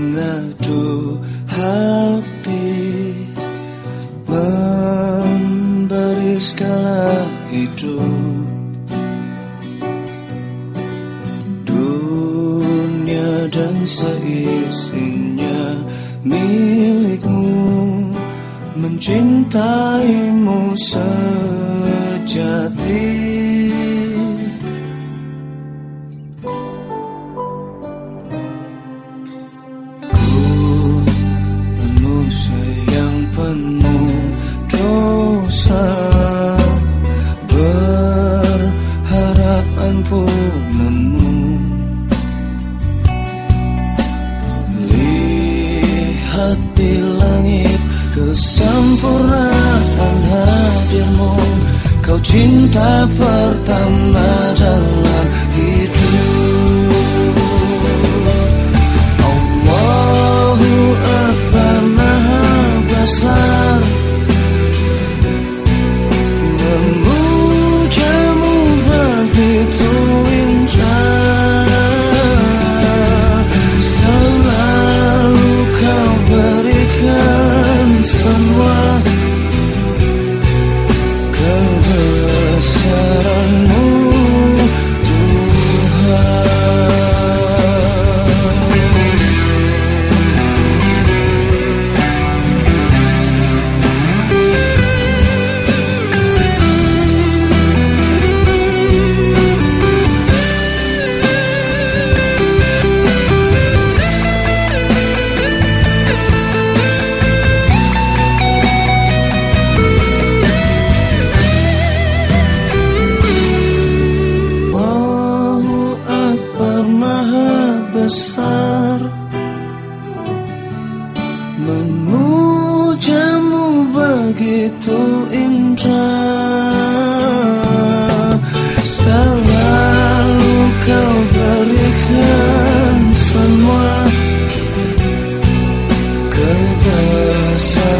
mengadu hati Memberi skala hidup. Dunia dan seisinya milikmu Mencintaimu sejati di langit Kesempurnaan hadirmu. Kau cinta pertama dalam hidup Memujamu begitu indah. Selalu kau berikan semua kebesaran